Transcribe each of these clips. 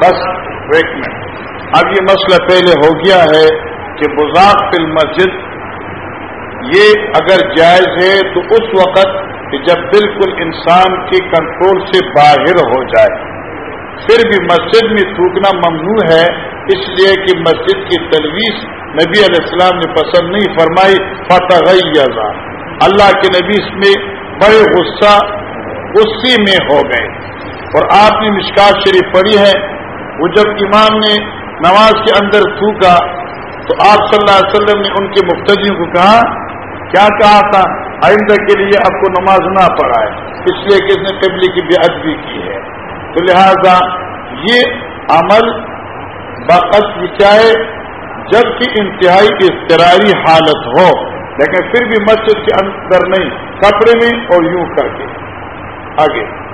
بس ایک منٹ اب یہ مسئلہ پہلے ہو گیا ہے کہ بزاق فی المسجد یہ اگر جائز ہے تو اس وقت کہ جب بالکل انسان کے کنٹرول سے باہر ہو جائے، پھر بھی مسجد میں تھوکنا ممنوع ہے، اس لیے کہ مسجد کی تلویز نبی علیہ السلام نے پسند نہیں فرمائی فتح اللہ کے نبی اس میں بڑے غصہ، غصے میں ہو گئے۔ اور آپ نے مشکات شریف پڑھی ہے، وہ جب امام نے نماز کے اندر تھوکا، تو آپ صلی اللہ علیہ وسلم نے ان کے مختلف کو کہا، کیا کہا تھا؟ آئندہ کے لیے آپ کو نماز نہ پڑھائے۔ اس لیے کہ اس نے قبلی کی بے ادبی کی ہے۔ تو لہذا یہ عمل بقت بچائے جبکہ انتہائی اضطراری حالت ہو۔ لیکن پھر بھی مسجد کے اندر نہیں کپڑے میں اور یوں کر کے۔ آگے۔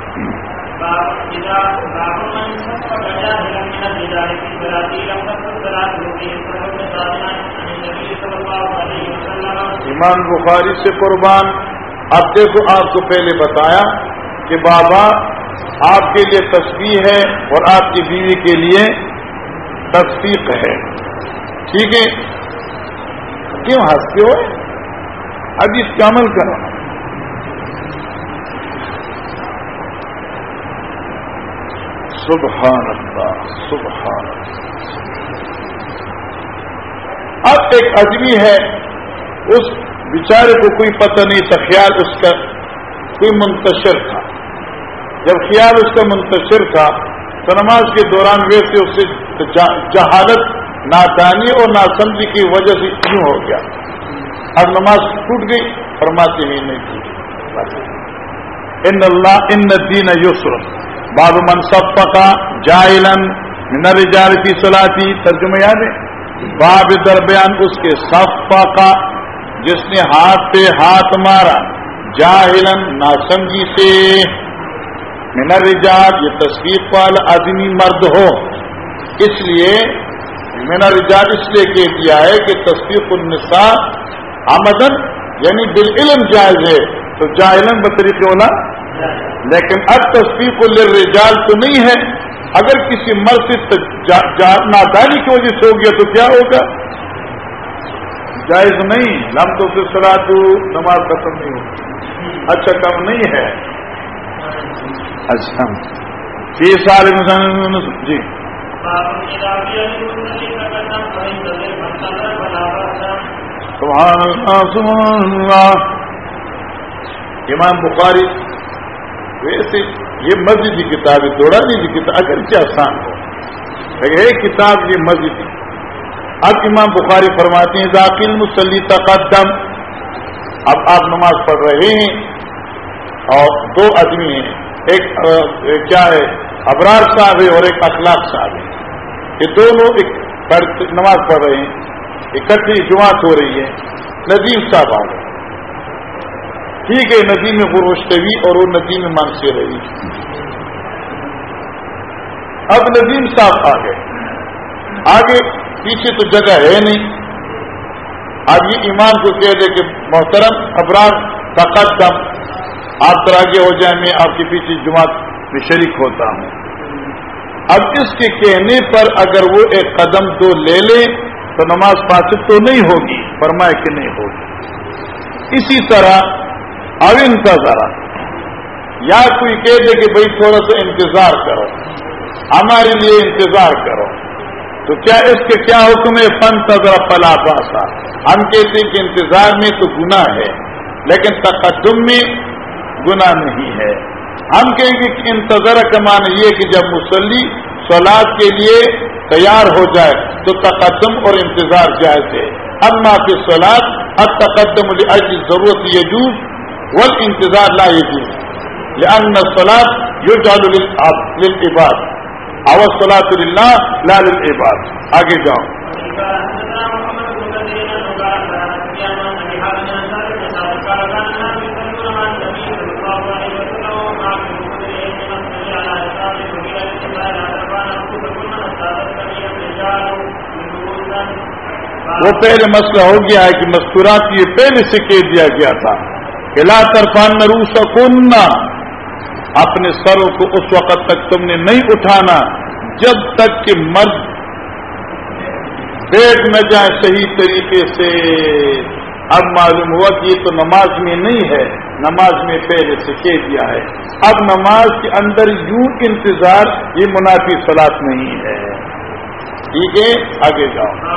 ایمان بخاری سے قربان، اب دیکھو آپ کو پہلے بتایا کہ بابا آپ کے لیے تصویر ہے اور آپ کی بیوی کے لیے تصدیق ہے۔ ٹھیک ہے؟ کیوں ہنستے ہو ابھی اس کا عمل کرو۔ سبحان اللہ سبحان اب ایک آدمی ہے، اس بیچارے کو کوئی پتہ نہیں تھا، خیال اس کا کوئی منتشر تھا۔ جب خیال اس کا منتشر تھا، تو نماز کے دوران ویسے اس سے جہالت، نادانی اور ناسمجھی کی وجہ سے کیوں ہو گیا۔ اب نماز ٹوٹ گئی، فرماتے ہی نہیں ٹوٹی ان اللہ، ان دین یسر۔ باب منصب پکا جائلن نر کی سلاتی ترجمہ یاد ہے؟ باب درمیان اس کے صف جس نے ہاتھ پہ ہاتھ مارا جاہلن ناسمجھی سے۔ منر رجال یہ تصویر والا آدمی مرد ہو۔ اس لیے منر رجال اس لیے کہہ دیا ہے کہ تصویر النساء آمدن یعنی بالعلم جائز ہے۔ تو جاہلن بطریقے والا لیکن اب تصویر کو لے تو نہیں ہے۔ اگر کسی مرد سے نادانی کی وجہ سے ہو گیا تو کیا ہوگا؟ جائز نہیں۔ لم تو پھر سرا تو نماز ختم نہیں ہوگی۔ اچھا کم نہیں ہے۔ اچھا چھ سال جی۔ سبحان اللہ سبحان اللہ۔ امام بخاری ویسے یہ مسجد کی کتاب ہے دوڑانے کی کتاب اگر کیا آسان ہو، لیکن کتاب یہ مسجد اب امام بخاری فرماتے ہیں، ذاکر مسلی تقدم اب آپ نماز پڑھ رہے ہیں اور دو آدمی ہیں، ایک کیا ہے، ابرار صاحب ہے اور ایک اخلاق صاحب ہے۔ یہ دونوں ایک نماز پڑھ رہے ہیں، اکٹھی جماعت ہو رہی ہے۔ ندیم صاحب آ گئے ٹھیک ہے ندی میں غروشتوی اور وہ ندی میں مانگتے رہی۔ اب ندیم صاحب آ گئے۔ آگے پیچھے تو جگہ ہے نہیں۔ اب یہ ایمان کو کہہ دے کہ محترم ابرار طاقت کم آپ پر آگے ہو جائیں، میں آپ کے پیچھے جماعت میں شریک ہوتا ہوں۔ اب اس کے کہنے پر اگر وہ ایک قدم دو لے لیں تو نماز فاسد تو نہیں ہوگی، فرمائے کہ نہیں ہوگی۔ اسی طرح اب انتظار۔ یا کوئی کہہ دے کہ بھائی تھوڑا سا انتظار کرو۔ ہمارے لیے انتظار کرو۔ تو کیا اس کے کیا حکم ہے؟ فن تذرا پلا پاسا ہم کہتے ہیں کہ انتظار میں تو گناہ ہے، لیکن تقدم میں گناہ نہیں ہے۔ ہم کہیں گے کہ انتظار کا مان یہ کہ جب مسلی سولاد کے لیے تیار ہو جائے، تو تقدم اور انتظار جائز ہے۔ اب معافی سولاد اب تقدم مجھے ضرورت یہ وہ انتظار لا يجوز. لأن الصلاة يجعل للعباد. او الصلاة اللہ لا للعباد. آگے جاؤ. وہ پہلے مسئلہ ہو گیا ہے کہ مستورات یہ پہلے سے کہہ دیا گیا تھا کہ لا طرفان رو اپنے سروں کو اس وقت تک تم نے نہیں اٹھانا جب تک کہ مرد بیٹھ نہ جائے صحیح طریقے سے۔ اب معلوم ہوا کہ یہ تو نماز میں نہیں ہے، نماز میں پہلے سے کہہ دیا ہے۔ اب نماز کے اندر یوں انتظار، یہ منافی سلاد نہیں ہے۔ ٹھیک ہے؟ آگے جاؤ۔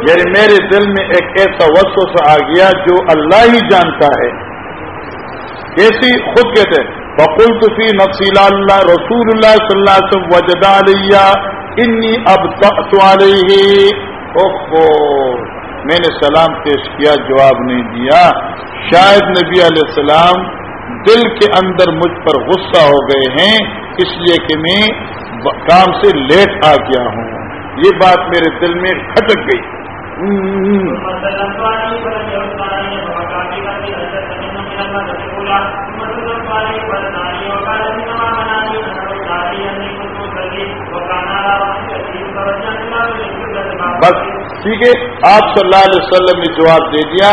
یعنی میرے دل میں ایک ایسا وقت آ گیا جو اللہ ہی جانتا ہے۔ کیسی خود کہتے ہیں بکول تفی نفسی اللہ رسول اللہ صلی اللہ علیہ وسلم وجدا علیہ انی اب اوہو، میں نے سلام پیش کیا، جواب نہیں دیا۔ شاید نبی علیہ السلام دل کے اندر مجھ پر غصہ ہو گئے ہیں۔ اس لیے کہ میں کام سے لیٹ آ گیا ہوں۔ یہ بات میرے دل میں کھٹک گئی۔ بس ٹھیک ہے، آپ صلی اللہ علیہ وسلم نے جواب دے دیا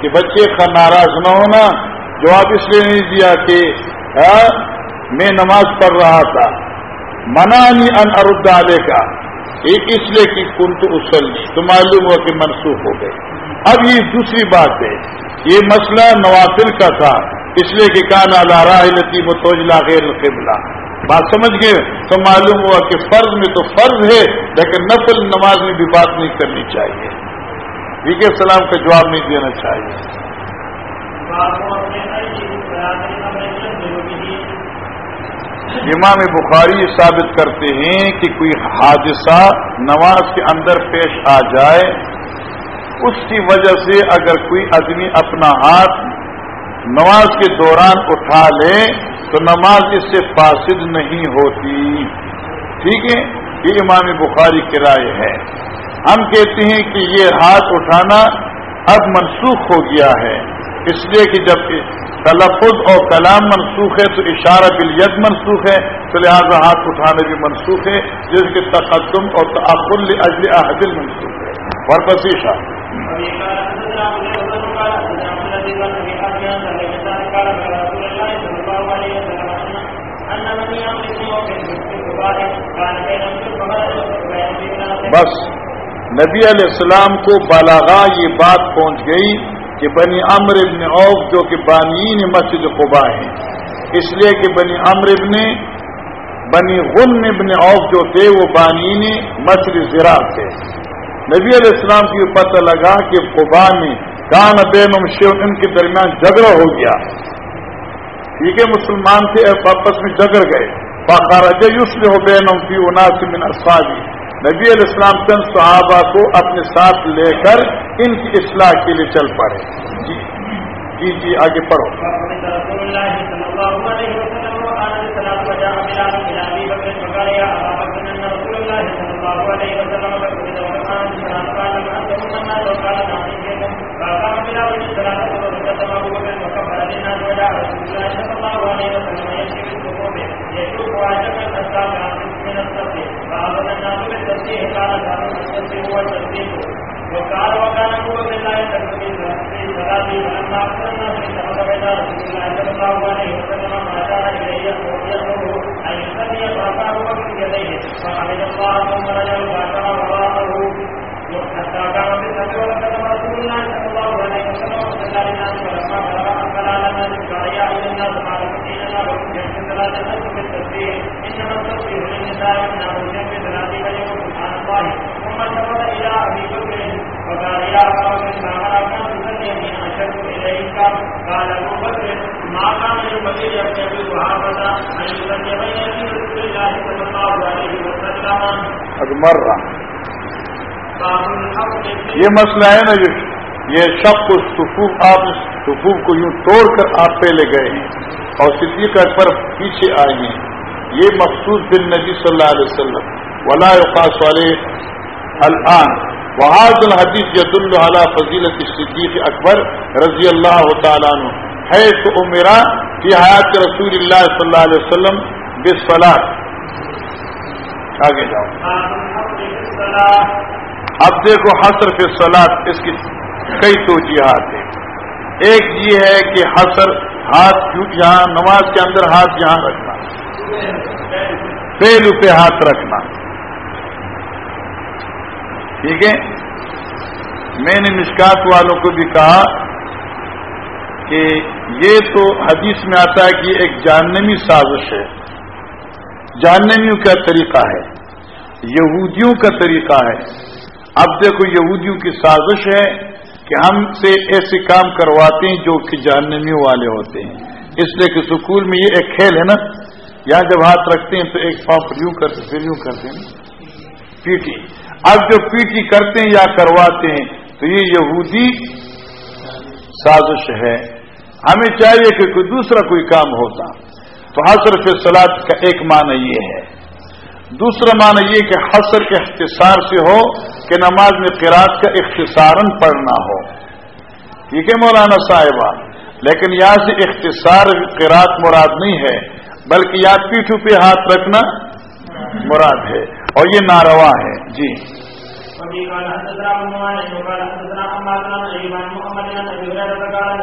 کہ بچے کا ناراض نہ ہونا، جواب اس لیے نہیں دیا کہ ہاں، میں نماز پڑھ رہا تھا۔ منانی ان اردا کا ایک اس لیے کہ کن تو اسل تو معلوم ہوا کہ منسوخ ہو گئے۔ اب یہ دوسری بات ہے۔ یہ مسئلہ نوافل کا تھا۔ اس لیے کہ کانا لارا لتی متوجلا غیر قبلہ بات سمجھ گئے؟ تو معلوم ہوا کہ فرض میں تو فرض ہے، لیکن نفل نماز میں بھی بات نہیں کرنی چاہیے۔ ٹھیک ہے سلام کا جواب نہیں دینا چاہیے۔ امام بخاری ثابت کرتے ہیں کہ کوئی حادثہ نماز کے اندر پیش آ جائے، اس کی وجہ سے اگر کوئی آدمی اپنا ہاتھ نماز کے دوران اٹھا لے تو نماز اس سے فاسد نہیں ہوتی۔ ٹھیک ہے؟ یہ امام بخاری کی رائے ہے۔ ہم کہتے ہیں کہ یہ ہاتھ اٹھانا اب منسوخ ہو گیا ہے، اس لیے کہ جب تلفظ اور کلام منسوخ ہے، تو اشارہ بلیت منسوخ ہے، تو لہٰذا ہاتھ اٹھانے بھی منسوخ ہے، جس کے تقدم اور تعقل اجل احدل منسوخ ہے۔ اور بس اشارہ۔ بس، نبی علیہ السلام کو بالاغا یہ بات پہنچ گئی کہ بنی امر ابن اوف جو کہ بانین مسجد قبا ہیں۔ اس لیے کہ بنی امر ابن بنی غن ابن اوف جو تھے وہ بانین مسجد زرا تھے۔ نبی علیہ السلام کی پتہ لگا کہ قبا میں کان بین شیو ان کے درمیان جھگڑا ہو گیا۔ ٹھیک ہے، مسلمان تھے آپس میں جگڑ گئے۔ باخارج یوس ہو بین فی اناسمن اصفادی نبی علیہ السلام چند صحابہ کو اپنے ساتھ لے کر ان کی اصلاح کے لیے چل پڑے۔ جی۔ جی جی آگے پڑھو۔ وقال میں هو بالله تكبير في وسلم ما كان إليه ويده أن يصلي وقيل ابن ابي قحافه ان يصلي بين يدي رسول الله صلى الله عليه وسلم اب مر. یہ مسئلہ ہے نا جی، یہ شب کو سفوف آپ سفوف کو یوں توڑ کر آپ پہلے گئے ہیں اور صدیق اکبر پیچھے آئے ہیں۔ یہ مخصوص بن نبی صلی اللہ علیہ وسلم۔ ولا يقاس علیہ الان۔ وحاظ الحدیث ید اللہ فضیلت صدیق اکبر رضی اللہ تعالیٰ عنہ ہے تو عمرا فی حیات رسول اللہ صلی اللہ علیہ وسلم بسفلاد آگے جاؤ۔ اب دیکھو حسر فی سلاد اس کی کئی توجیحات ہیں۔ ایک یہ ہے کہ حسر ہاتھ یہاں، نماز کے اندر ہاتھ یہاں رکھنا۔ پہلو پہ ہاتھ رکھنا۔ ٹھیک ہے؟ میں نے مشکات والوں کو بھی کہا کہ یہ تو حدیث میں آتا ہے کہ ایک جاننمی سازش ہے۔ جاننمیوں کا طریقہ ہے، یہودیوں کا طریقہ ہے۔ اب دیکھو، یہودیوں کی سازش ہے کہ ہم سے ایسے کام کرواتے ہیں جو کہ جاننمیوں والے ہوتے ہیں۔ اس لیے کہ سکول میں یہ ایک کھیل ہے نا، یہاں جب ہاتھ رکھتے ہیں تو ایک پاؤں پر یوں کرتے پھر یوں کرتے ہیں۔ پی ٹی اب جو پی ٹی کرتے ہیں یا کرواتے ہیں، تو یہ یہودی سازش ہے۔ ہمیں چاہیے کہ کوئی دوسرا کوئی کام ہوتا۔ تو حسر فی سلاد کا ایک معنی یہ ہے۔ دوسرا معنی یہ کہ حسر کے اختصار سے ہو کہ نماز میں قرآد کا اختصارن پڑھنا ہو۔ ٹھیک ہے مولانا صاحبہ لیکن یہاں سے اختصار قرآد مراد نہیں ہے، بلکہ یا پیٹھو پہ ہاتھ رکھنا مراد ہے۔ اور یہ ناروا ہے۔ جی۔ قال حدثنا ابن وقال حدثنا حماد بن محمد بن ابي هريره قال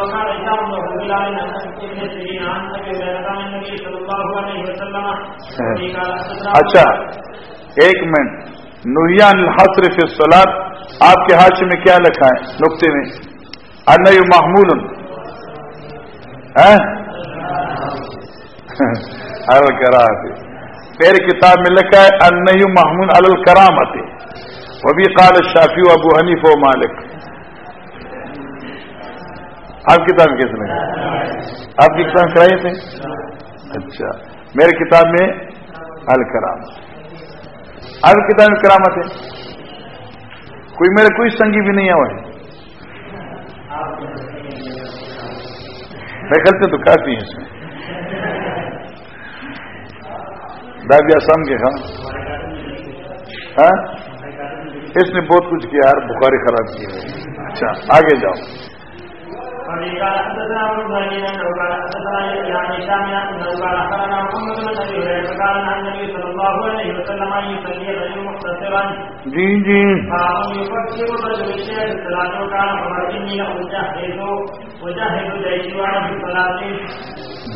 وقال بن ابن سيرين عن ابي هريره عن النبي صلى الله عليه وسلم. اچھا ایک منٹ۔ نویان الحسر فی الصلاط آپ کے ہاتھ میں کیا لکھا ہے؟ نقطے میں۔ ان محمول۔ ہاں؟ کرا پیر کتاب میں لکھا ہے ان محمول الکرامت. وہ بھی قال شافی و ابو حنیف و مالک. آپ کتاب میں آپ کی کتاب کرائی تھے اچھا میرے کتاب میں الکرام اب کتاب میں کرامت ہے؟ کوئی میرے کوئی سنگی بھی نہیں ہے میں کرتے تو کافی ہے اس میں. دادی آسام کے ہاں؟ اس نے بہت کچھ کیا یار، بخاری خراب کی ہے۔ اچھا آگے جاؤ۔ قال حدثنا انه قال حدثنا هشام انه قال اخبرنا محمد بن ابي هريره قال عن النبي صلى الله عليه وسلم ان يصلي الرجل مختصرا جی جی۔ يفكر الرجل الصلاه عمر اني جيشي وانا في الصلاه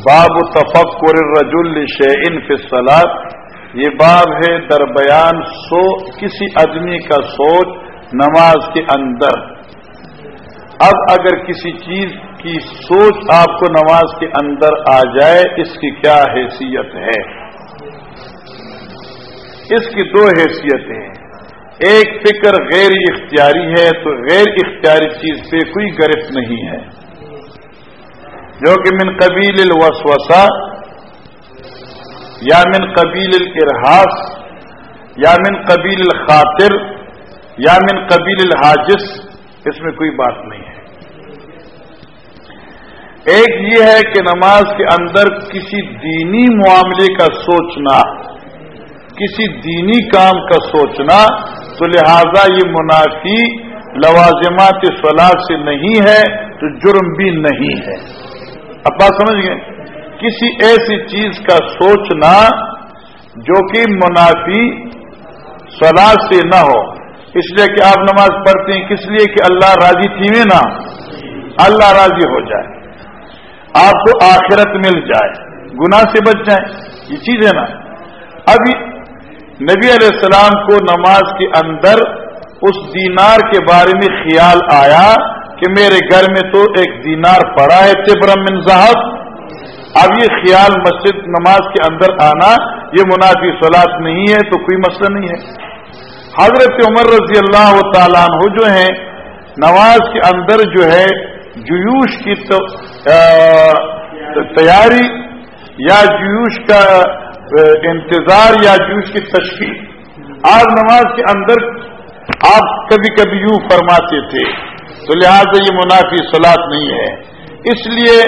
باب تفکر الرجل شعین فی الصلاط یہ باب ہے در بیان سو، کسی آدمی کا سوچ نماز کے اندر۔ اب اگر کسی چیز کی سوچ آپ کو نماز کے اندر آ جائے، اس کی کیا حیثیت ہے؟ اس کی دو حیثیتیں ہیں۔ ایک فکر غیر اختیاری ہے، تو غیر اختیاری چیز پہ کوئی گرفت نہیں ہے۔ جو کہ من قبیل الوسوسہ یا من قبیل الارحاس یا من قبیل الخاطر یا من قبیل الحاجس، اس میں کوئی بات نہیں ہے۔ ایک یہ ہے کہ نماز کے اندر کسی دینی معاملے کا سوچنا، کسی دینی کام کا سوچنا، تو لہذا یہ منافی لوازمات سلاد سے نہیں ہے، تو جرم بھی نہیں ہے۔ اب بات سمجھ گئے؟ کسی ایسی چیز کا سوچنا جو کہ منافی سلاد سے نہ ہو۔ اس لیے کہ آپ نماز پڑھتے ہیں، کس لیے کہ اللہ راضی تھی میں نہ اللہ راضی ہو جائے۔ آپ کو آخرت مل جائے۔ گناہ سے بچ جائیں۔ یہ چیز ہے نا۔ ابھی نبی علیہ السلام کو نماز کے اندر اس دینار کے بارے میں خیال آیا کہ میرے گھر میں تو ایک دینار پڑا ہے تبرم من صاحب اب یہ خیال مسجد نماز کے اندر آنا، یہ منافی سلاد نہیں ہے تو کوئی مسئلہ نہیں ہے۔ حضرت عمر رضی اللہ تعالیٰ عنہ جو ہیں، نماز کے اندر جو ہے جیوش کی تیاری یا جیوش کا انتظار یا جوش کی تشکیل۔ آج نماز کے اندر آپ کبھی کبھی یوں فرماتے تھے، تو لہذا یہ منافی سلاد نہیں ہے۔ اس لیے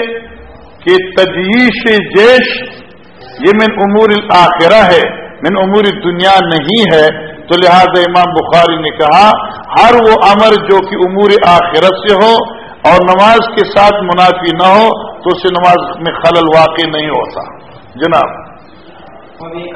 کہ تجیش جیش یہ من امور الآخرہ ہے، من امور دنیا نہیں ہے۔ تو لہذا امام بخاری نے کہا، ہر وہ امر جو کہ امور آخرت سے ہو اور نماز کے ساتھ منافی نہ ہو تو اسے نماز میں خلل واقع نہیں ہوتا۔ جناب۔ وفي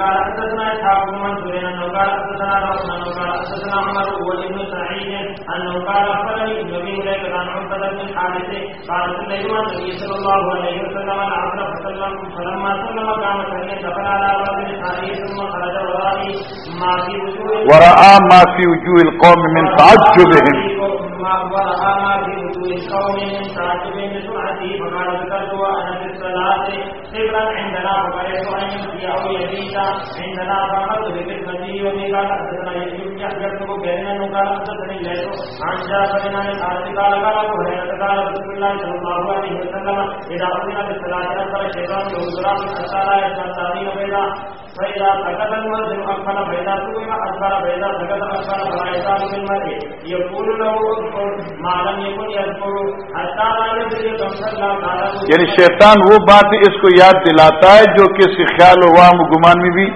ما في وجوه القوم من تعجبهم۔ ورأى ما في وجوه القوم من تعجبهم بسرعته فقال ذكرت وانا في الصلاه سرا عندنا فقرأت ان يمشي او يبيت عندنا فقلت بقسمته وبك حدثنا يزيد يحجبه بأنه قال حدثني الليل عن جابر بن الحارث قال قال أبو هريرة قال رسول الله صلى الله عليه وسلم إذا أذن بالصلاة أكبر الشيطان يهزرا حتى لا يسمع التأذين بيضا فإذا سكت المؤذن أكبر فإذا سئل أكبر فإذا سكت أكبر فلا يزال بالمرء يقول له اذكر ما لم يكن يذكر حتى لا يدري كم صلى قال یعنی شیطان وہ بات اس کو یاد دلاتا ہے جو کے خیال و وام گمان میں بھی۔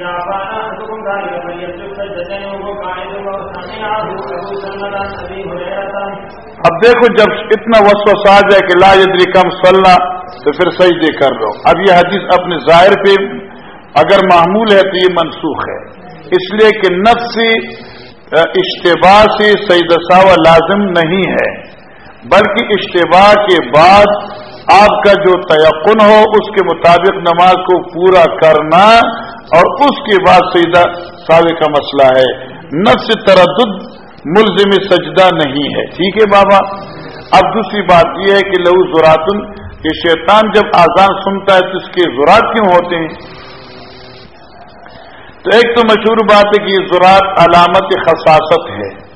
قال ذلك فليسجد سجدتين وهو قاعد وسمعه سلمة عن هريرة اب دیکھو جب اتنا وسوس آ جائے کہ لا یدری کم صلاح تو پھر سجدے کر لو اب یہ حدیث اپنے ظاہر پہ اگر معمول ہے تو یہ منسوخ ہے۔ اس لیے کہ نفس اشتباع سے سید ساوا لازم نہیں ہے، بلکہ اشتباع کے بعد آپ کا جو تیقن ہو، اس کے مطابق نماز کو پورا کرنا اور اس کے بعد سیدہ ساوے کا مسئلہ ہے۔ نفس تردد، ملزم سجدہ نہیں ہے۔ ٹھیک ہے بابا؟ اب دوسری بات یہ ہے کہ لہو زوراتن کہ شیطان جب آزان سنتا ہے تو اس کے زورات کیوں ہوتے ہیں؟ تو ایک تو مشہور بات ہے کہ یہ زورات علامت خصاصت ہے۔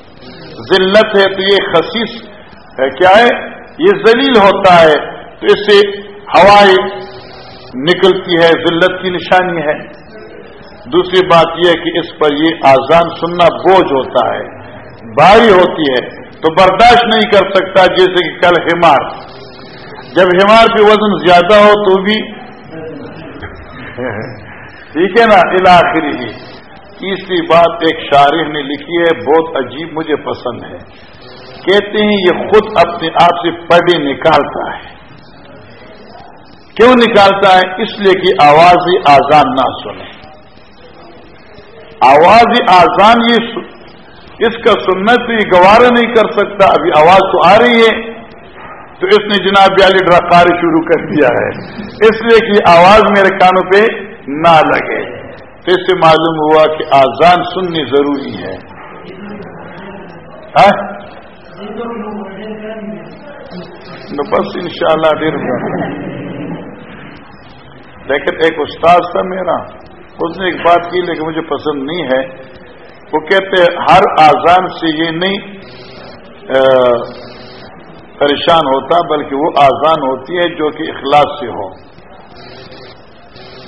ذلت ہے تو یہ خصیص ہے۔ کیا ہے؟ یہ ذلیل ہوتا ہے۔ تو اس سے ہوائیں نکلتی ہے، ذلت کی نشانی ہے۔ دوسری بات یہ کہ اس پر یہ آزان سننا بوجھ ہوتا ہے، بھاری ہوتی ہے، تو برداشت نہیں کر سکتا جیسے کہ کل ہمار۔ جب ہمار پہ وزن زیادہ ہو تو بھی۔ ٹھیک ہے نا؟ الاخری ہی تیسری بات ایک شارح نے لکھی ہے، بہت عجیب مجھے پسند ہے۔ کہتے ہیں، یہ خود اپنے آپ سے پڑھے نکالتا ہے۔ کیوں نکالتا ہے؟ اس لیے کہ آواز آزان نہ سنے۔ آواز آزان یہ اس کا سننا تو یہ گوارا نہیں کر سکتا، ابھی آواز تو آ رہی ہے۔ تو اس نے جناب علی ڈرکاری شروع کر دیا ہے۔ اس لیے کہ آواز میرے کانوں پہ نہ لگے۔ تو اس سے معلوم ہوا کہ آزان سننی ضروری ہے۔ ہاں؟ بس ان شاء اللہ ڈر لیکن ایک استاد تھا میرا۔ اس نے ایک بات کی لیکن مجھے پسند نہیں ہے۔ وہ کہتے ہر آزان سے یہ نہیں پریشان ہوتا، بلکہ وہ آزان ہوتی ہے جو کہ اخلاص سے ہو۔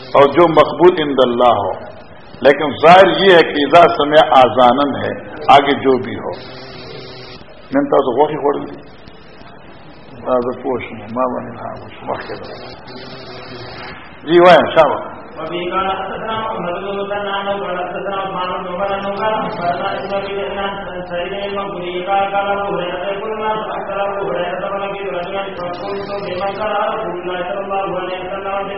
اور جو مقبول اند اللہ ہو۔ لیکن ظاہر یہ ہے کہ ادا سمے آزانن ہے، آگے جو بھی ہو۔ میں نے تو وہ پڑ لی۔ پوش ماں بنے جی وہ شاہ وفي قال حدثنا محمد بن مسنى انه قال حدثنا عثمان بن عمر انه قال اخبرنا ابن ابي ذئب سعيد المقبري قال قال ابو هريره يقول الناس اكثر ابو هريره فلقيت رجلا فقلت بمن قال رسول الله صلى الله عليه وسلم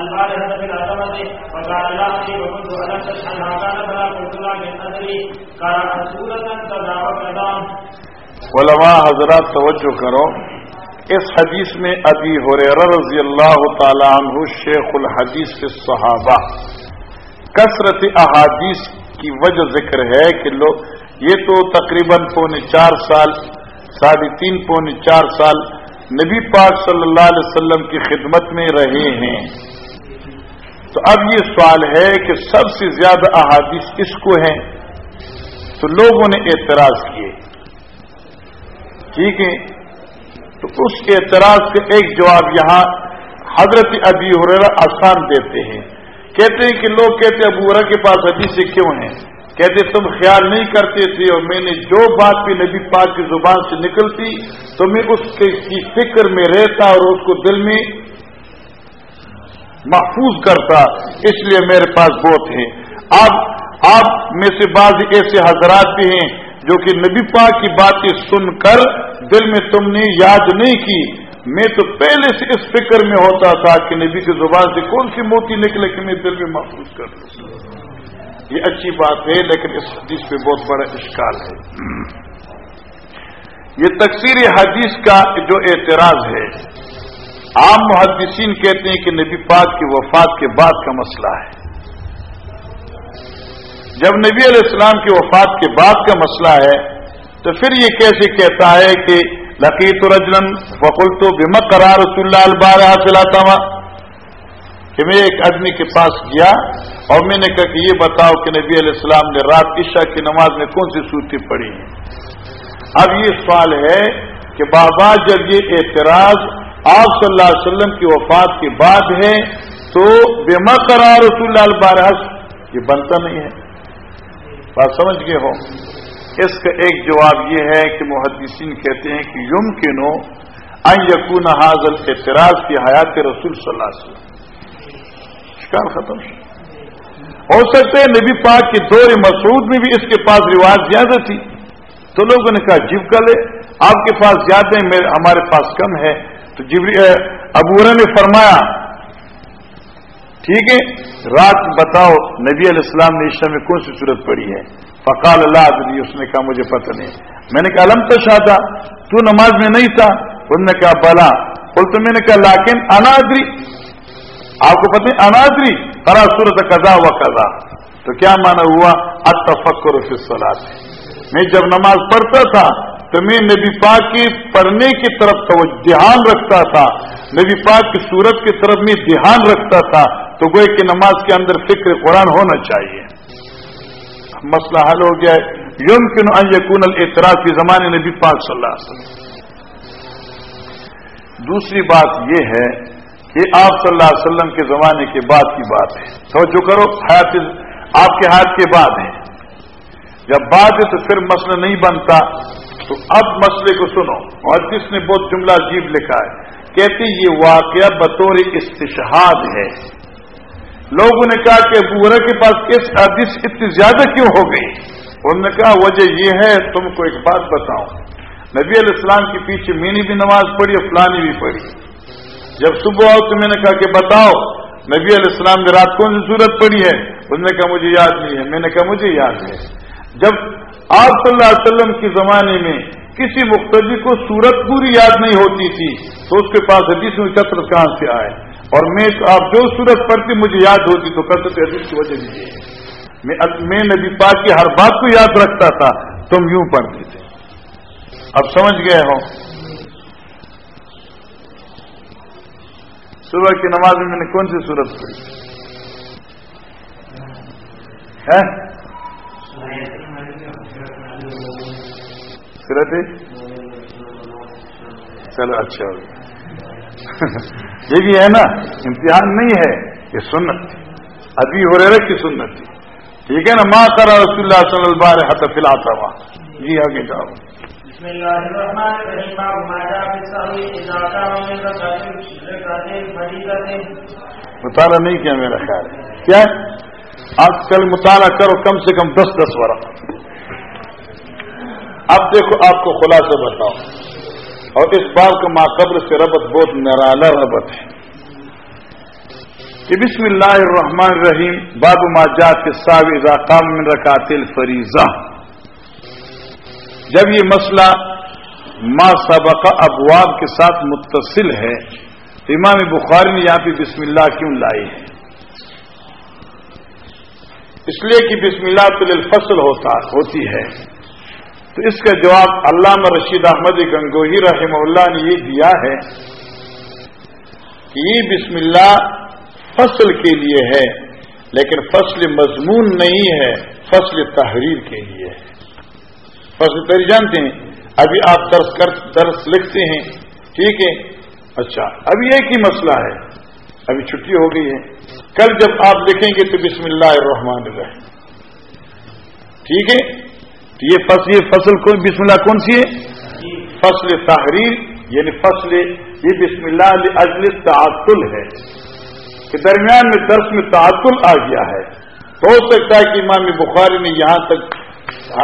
البارحة في العتمة فقال لا أدري وكنت ألم تشهدها قال فلا قلت لكن أدري قرأت سورة كذا وكذا علماء حضرات توجہ کرو اس حدیث میں ابی حریر رضی اللہ تعالی عنہ شیخ الحدیث صحابہ۔ کثرت احادیث کی وجہ ذکر ہے کہ لوگ یہ تو تقریباً پونے چار سال، ساڑھے تین پونے چار سال نبی پاک صلی اللہ علیہ وسلم کی خدمت میں رہے ہیں۔ تو اب یہ سوال ہے کہ سب سے زیادہ احادیث کس کو ہیں؟ تو لوگوں نے اعتراض کیے۔ ٹھیک ہے؟ تو اس اعتراض کا ایک جواب یہاں حضرت ابی حرا آسان دیتے ہیں۔ کہتے ہیں کہ لوگ کہتے ابو ہرا کے پاس حدیثیں کیوں ہیں؟ کہتے تم خیال نہیں کرتے تھے اور میں نے جو بات بھی نبی پاک کی زبان سے نکلتی تو میں اس کی فکر میں رہتا اور اس کو دل میں محفوظ کرتا، اس لیے میرے پاس بہت ہیں۔ اب آپ میں سے بعض ایسے حضرات بھی ہیں جو کہ نبی پاک کی باتیں سن کر دل میں تم نے یاد نہیں کی۔ میں تو پہلے سے اس فکر میں ہوتا تھا کہ نبی کی زبان سے کون سی موتی نکلے کہ میں دل میں محفوظ کر دوں۔ یہ اچھی بات ہے، لیکن اس حدیث پہ بہت بڑا اشکال ہے۔ یہ تقسیر حدیث کا جو اعتراض ہے، عام محدثین کہتے ہیں کہ نبی پاک کی وفات کے بعد کا مسئلہ ہے۔ جب نبی علیہ السلام کی وفات کے بعد کا مسئلہ ہے تو پھر یہ کیسے کہتا ہے کہ لقیت رجن فقل تو بمک قرار رسول اللہ البارہ چلاتا ہوا کہ میں ایک آدمی کے پاس گیا اور میں نے کہا کہ یہ بتاؤ کہ نبی علیہ السلام نے رات عشاء کی نماز میں کون سی سوتی پڑھی ہے اب یہ سوال ہے کہ بابا جب یہ اعتراض آپ صلی اللہ علیہ وسلم کی وفات کے بعد ہے تو بے قرار رسول اللہ البارحس یہ بنتا نہیں ہے۔ بات سمجھ گئے ہو؟ اس کا ایک جواب یہ ہے کہ محدثین کہتے ہیں کہ یم کے نو یقون حاضل اعتراض کی حیات رسول صلی اللہ علیہ وسلم۔ شکار ختم ہو سکتے ہیں نبی پاک کے دور مسعود میں بھی اس کے پاس رواج زیادہ تھی۔ تو لوگوں نے کہا جیب کا لے، آپ کے پاس زیادہ ہے ہمارے پاس کم ہے۔ تو جبری ابورا نے فرمایا، ٹھیک ہے، رات بتاؤ، نبی علیہ السلام نے عشاء میں کون سی صورت پڑی ہے؟ فقال اللہ عدلی اس نے کہا مجھے پتہ نہیں۔ میں نے کہا، علم تشا تھا، تو نماز میں نہیں تھا۔ انہوں نے کہا، بلا۔ بول تو میں نے کہا لاکن انادری آپ کو پتہ انادری ہرا صورت قضا و قضا تو کیا مانا ہوا؟ اتفکر فی الصلاۃ۔ میں جب نماز پڑھتا تھا، تو میں نبی پاک کی پڑھنے کی طرف دھیان رکھتا تھا۔ نبی پاک کی صورت کی طرف میں دھیان رکھتا تھا۔ تو گوئے کہ نماز کے اندر فکر قرآن ہونا چاہیے۔ مسئلہ حل ہو گیا ہے۔ یوم کن یقون الاعتراض کے زمانے نبی پاک صلی اللہ علیہ وسلم۔ دوسری بات یہ ہے کہ آپ صلی اللہ علیہ وسلم کے زمانے کے بعد کی بات ہے۔ توجہ کرو حیات آپ کے ہاتھ کے بعد ہے جب بات ہے تو پھر مسئلہ نہیں بنتا۔ تو اب مسئلے کو سنو۔ اور کس نے بہت جملہ عجیب لکھا ہے، کہتے یہ واقعہ بطور استشہاد ہے۔ لوگوں نے کہا کہ بورا کے پاس اس حدیث اتنی زیادہ کیوں ہو گئی؟ انہوں نے کہا، وجہ یہ ہے، تم کو ایک بات بتاؤں۔ نبی علیہ السلام کے پیچھے مینی بھی نماز پڑھی اور فلانی بھی پڑھی۔ جب صبح آؤ تو میں نے کہا کہ بتاؤ، نبی علیہ السلام نے رات کون سی صورت پڑھی ہے؟ انہوں نے کہا، مجھے یاد نہیں ہے۔ میں نے کہا، مجھے یاد ہے۔ جب آپ صلی اللہ علیہ وسلم کے زمانے میں کسی مختلف کو صورت پوری یاد نہیں ہوتی تھی، تو اس کے پاس حدیث میں کثرت کہاں سے آئے؟ اور میں آپ جو صورت پڑھتی مجھے یاد ہوتی تو کثرت حدیث کی وجہ بھی ہے میں نبی پاک کی ہر بات کو یاد رکھتا تھا، تم یوں پڑھتے تھے۔ اب سمجھ گئے ہو؟ صبح کی نماز میں میں نے کون سی صورت پڑھی؟ ہے چلو اچھا ہو گیا۔ یہ بھی ہے نا امتحان نہیں ہے یہ سنت ابھی ہو رہے کی سنت تھی۔ ٹھیک ہے نا؟ ماں کرا رسول اللہ صلی اللہ علیہ حت فی الحال جی آگے جاؤ مطالعہ نہیں کیا میرا خیال۔ ہے کیا؟ آج کل مطالعہ کرو کم سے کم دس دس ورق۔ اب دیکھو آپ کو خلاصہ بتاؤ اور اس بار کا ماقبر سے ربط بہت نرالا ربط ہے۔ کہ بسم اللہ الرحمن الرحیم، باب ماجات کے ساوی راقام میں رکاتل فریضہ جب یہ مسئلہ ما سبق ابواب کے ساتھ متصل ہے، تو امام بخاری نے یہاں پہ بسم اللہ کیوں لائی ہے؟ اس لیے کہ بسم اللہ تل فصل ہوتا ہوتی ہے۔ تو اس کا جواب علامہ رشید احمد گنگوہی رحمہ اللہ نے یہ دیا ہے کہ یہ بسم اللہ فصل کے لیے ہے، لیکن فصل مضمون نہیں ہے، فصل تحریر کے لیے ہے۔ فصل تحریر جانتے ہیں؟ ابھی آپ درس کر، درس لکھتے ہیں، ٹھیک ہے؟ اچھا ابھی ایک ہی مسئلہ ہے۔ ابھی چھٹی ہو گئی ہے۔ کل جب آپ لکھیں گے تو بسم اللہ الرحمن الرحیم۔ ٹھیک ہے؟ یہ فصل یہ فصل کون بسم اللہ کون سی ہے؟ فصل تحریر یعنی فصل یہ بسم اللہ اجل تعطل ہے۔ کہ درمیان میں درس میں تعطل آ گیا ہے۔ تو ہو سکتا ہے کہ امام بخاری نے یہاں تک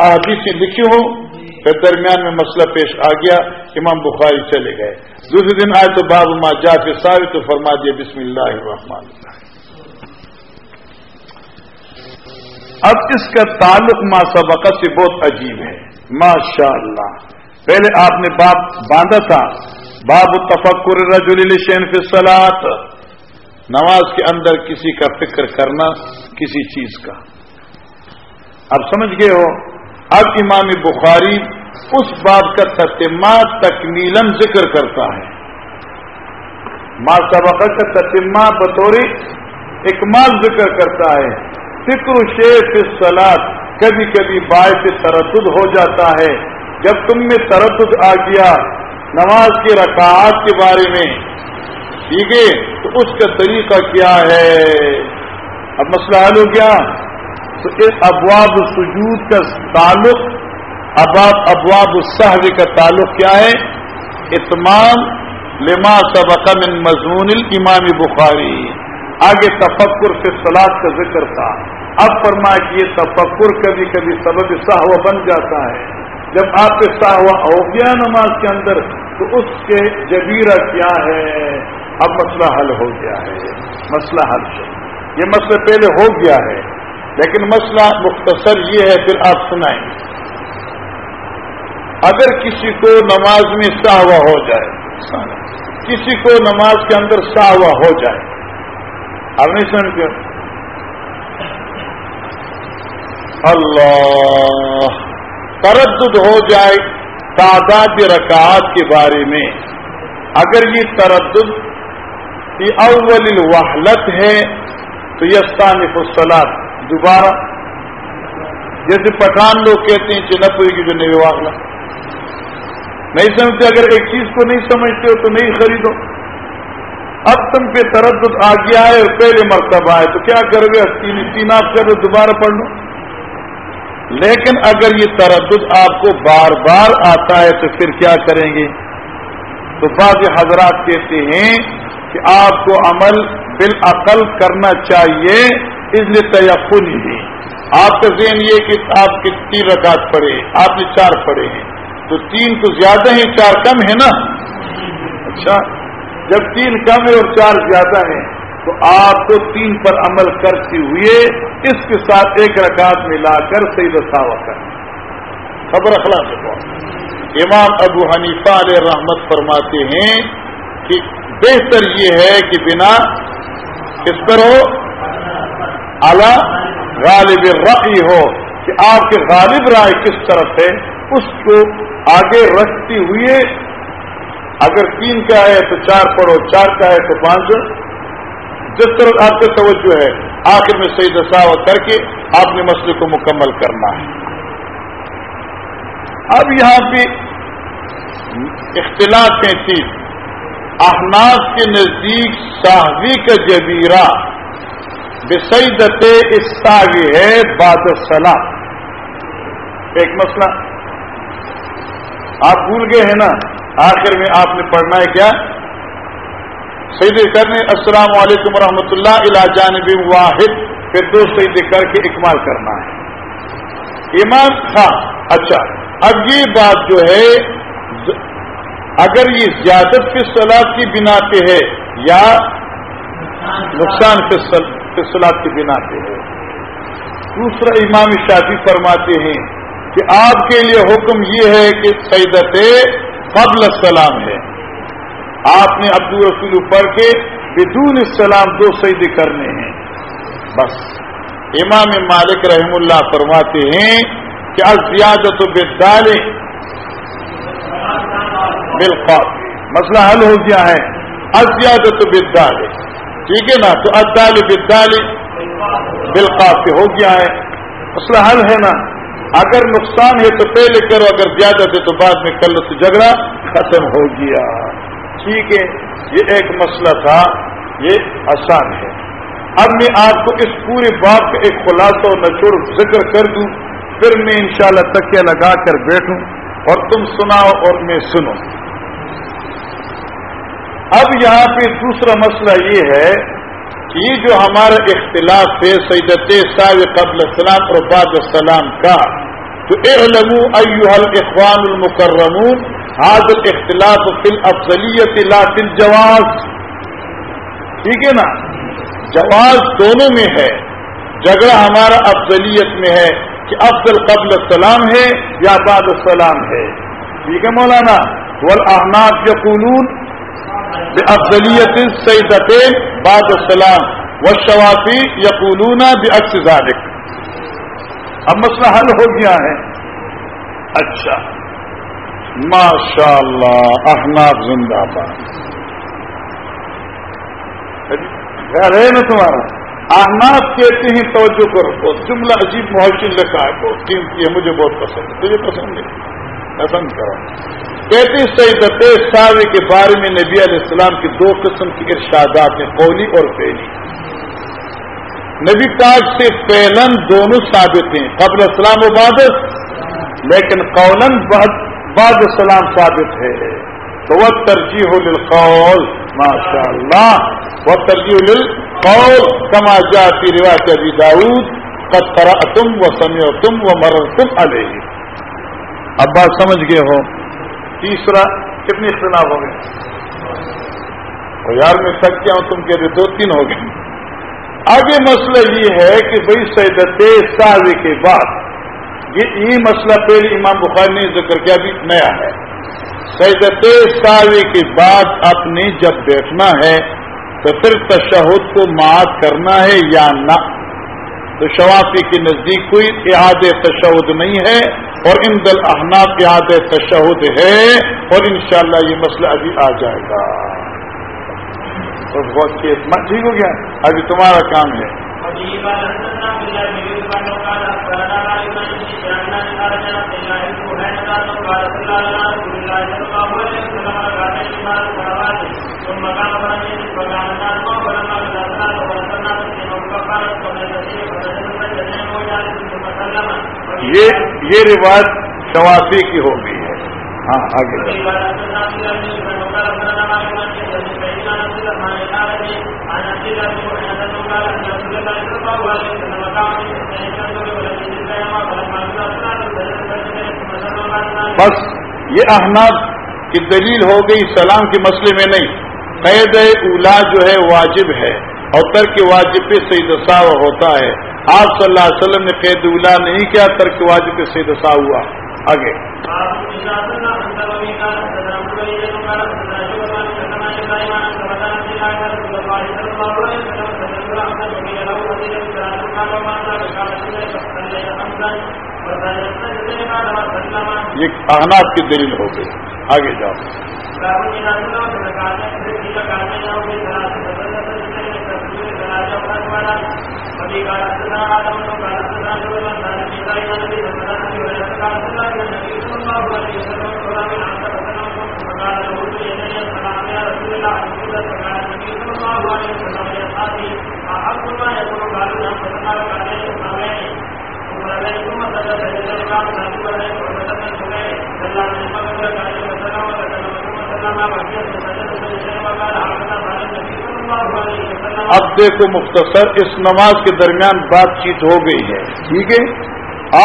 حدیثیں لکھی ہوں پھر درمیان میں مسئلہ پیش آ گیا امام بخاری چلے گئے۔ دوسرے دن آئے تو باب ما جا کے سارے تو فرما دیا بسم اللہ الرحمن الرحیم۔ اب اس کا تعلق ما سبقت سے بہت عجیب ہے۔ ماشاء اللہ پہلے آپ نے باب باندھا تھا۔ باب تفکر رجل شین فی سلاد نماز کے اندر کسی کا فکر کرنا، کسی چیز کا۔ اب سمجھ گئے ہو؟ اب امام بخاری اس بات کا تتما تکمیلم ذکر کرتا ہے۔ ما سبقت کا تتما بطور اکمال ذکر کرتا ہے۔ فکر شیخ سلاد کبھی کبھی باعث تردد ہو جاتا ہے۔ جب تم میں تردد آ گیا نماز کی رکعات کے بارے میں ٹھیک ہے تو اس کا طریقہ کیا ہے؟ اب مسئلہ حل ہو گیا۔ تو اس ابواب سجود کا تعلق اباب ابواب الصحر کا تعلق کیا ہے؟ اتمام لما سبق من مضمون الامام بخاری۔ آگے تفکر سے سلاد کا ذکر تھا۔ اب فرمایا کہ یہ تفکر کبھی کبھی سبب سہوا بن جاتا ہے۔ جب آپ کے سہوا ہو گیا نماز کے اندر، تو اس کے جبیرہ کیا ہے؟ اب مسئلہ حل ہو گیا ہے۔ مسئلہ حل سے یہ مسئلہ پہلے ہو گیا ہے، لیکن مسئلہ مختصر یہ ہے، پھر آپ سنائیں۔ اگر کسی کو نماز میں سہوا ہو جائے، کسی کو نماز کے اندر سہوا ہو جائے اب نہیں سمجھ اللہ، تردد ہو جائے تعداد رکعات کے بارے میں۔ اگر یہ تردد یہ اول الوحلت ہے، تو یہ ثانف دوبارہ۔ جیسے پٹھان لوگ کہتے ہیں چنپوری کی جو نئی واخلہ نہیں سمجھتے، اگر ایک چیز کو نہیں سمجھتے ہو تو نہیں خریدو۔ اب تم پہ تردد آ گیا ہے اور پہلے مرتبہ ہے۔ تو کیا کرو گے؟ تین تین آپ کر دوبارہ پڑھ لو لیکن اگر یہ تردد آپ کو بار بار آتا ہے، تو پھر کیا کریں گے؟ تو بعض حضرات کہتے ہیں کہ آپ کو عمل بالعقل کرنا چاہیے، اس لیے تیقن ہی آپ کا ذہن یہ کہ آپ کے تین رکعت پڑے آپ نے چار پڑے ہیں۔ تو تین تو زیادہ ہیں، چار کم ہے نا؟ اچھا۔ جب تین کم ہے اور چار زیادہ ہیں، تو آپ کو تین پر عمل کرتے ہوئے اس کے ساتھ ایک رکعت ملا کر صحیح رساوا کر خبر اخلاق سے امام ابو حنیفہ علیہ رحمت فرماتے ہیں کہ بہتر یہ ہے کہ بنا کس پر ہو؟ اعلی غالب رقی ہو۔ کہ آپ کے غالب رائے کس طرف ہے؟ اس کو آگے رکھتے ہوئے اگر تین کا ہے تو چار پڑھو، چار کا ہے تو پانچ۔ جس طرح آپ کا توجہ ہے، آخر میں صحیح دساو کر کے آپ نے مسئلے کو مکمل کرنا ہے۔ اب یہاں پہ اختلاف ہے چیز۔ احناف کے نزدیک صاحبی کا جبیرہ بسعیدت استاوی ہے باد السلام ایک مسئلہ۔ آپ بھول گئے ہیں نا؟ آخر میں آپ نے پڑھنا ہے کیا؟ سعید کرنے السلام علیکم ورحمۃ اللہ علا جانب واحد، پھر دو سعید کر کے اکمال کرنا ہے۔ ایمان ہاں اچھا اب یہ بات جو ہے، اگر یہ زیادت کی سلاد کی بنا پہ ہے یا نقصان کے سلاد کی بنا پہ ہے۔ دوسرا امام شافی فرماتے ہیں کہ آپ کے لیے حکم یہ ہے کہ سیدت قبل السلام ہے۔ آپ نے عبد الرسول پڑھ کے بدون السلام دو سعید کرنے ہیں۔ بس۔ امام مالک رحم اللہ فرماتے ہیں کہ ازیادت و بدالے بالخوف مسئلہ حل ہو گیا ہے۔ ازیادت و ٹھیک ہے نا؟ تو ادال بدال بالخوف ہو گیا ہے۔ مسئلہ حل ہے نا؟ اگر نقصان ہے تو پہلے کرو، اگر زیادہ تھے تو بعد میں کل تو جھگڑا ختم ہو گیا۔ ٹھیک ہے، یہ ایک مسئلہ تھا، یہ آسان ہے۔ اب میں آپ کو اس پورے بات کا ایک خلاصہ اور نچوڑ ذکر کر دوں۔ پھر میں انشاءاللہ شاء تکیا لگا کر بیٹھوں اور تم سناؤ اور میں سنوں۔ اب یہاں پہ دوسرا مسئلہ یہ ہے کہ یہ جو ہمارا اختلاف ہے، سیدت صاحب قبل السلام اور بعد السلام کا تو اعلموا ایوہ الاخوان المکرمون حاضر الاختلاف فی الافضلیت لا فی الجواز۔ ٹھیک ہے نا؟ جواز دونوں میں ہے۔ جھگڑا ہمارا افضلیت میں ہے کہ افضل قبل السلام ہے یا بعد السلام ہے۔ ٹھیک ہے مولانا؟ ول احناف یقولون افضلیت سعید بعد السلام و شوافی یقولون بعکس ذالک اب مسئلہ حل ہو گیا ہے۔ اچھا۔ ماشاء اللہ احناف زندہ باد۔ خیر ہے نا تمہارا؟ آناف کہتے ہیں توجہ کرو۔ جملہ عجیب محسن لکھا ہے بہت قیمتی ہے مجھے بہت پسند ہے تجھے پسند ہے پسند کرو کہتے سعید ساوے کے بارے میں نبی علیہ السلام کی دو قسم کی ارشادات ہیں قولی اور پہلی نبی پاک سے پہلن دونوں ثابت ہیں۔ قبل اسلام و بادت لیکن قولن بعد السلام ثابت ہے۔ تو وہ ترجیح للقول ماشاء اللہ وہ ترجیح للقول کما جاتی روایت ابی داود قد تم و سمع تم و مرر تم علیہ اب بات سمجھ گئے ہو۔ تیسرا، کتنی اختلاف ہو گئے؟ یار میں تھک کیا ہوں، تم کہتے دو تین ہو گئے۔ آگے مسئلہ یہ ہے کہ بھائی سیدت سال کے بعد یہ مسئلہ پہلے امام بخاری نے ذکر کیا بھی نیا ہے۔ سیدت ساوی کے بعد اپنے جب بیٹھنا ہے تو پھر تشہد کو مات کرنا ہے یا نہ؟ تو شوافی کے نزدیک کوئی احاد تشہد نہیں ہے اور ان دل احناف احاد تشہد ہے اور انشاءاللہ یہ مسئلہ ابھی آ جائے گا۔ تو بہت ٹھیک ہو گیا؟ ابھی تمہارا کام ہے۔ یہ روایت شوافی کی ہو گئی ہے ہاں آگے بس، یہ احناب کی دلیل ہو گئی سلام کے مسئلے میں نہیں۔ قید اولا جو ہے، واجب ہے۔ اور ترک واجب پہ صحیح دسا ہوتا ہے۔ آپ صلی اللہ علیہ وسلم نے قید اولا نہیں کیا، ترک واجب پہ صحیح دسا ہوا۔ آگے۔ یہ احناف کی دلیل ہو گئی۔ آگے جاؤ۔ وقال حدثنا مالك اب دیکھو مختصر، اس نماز کے درمیان بات چیت ہو گئی ہے۔ ٹھیک ہے؟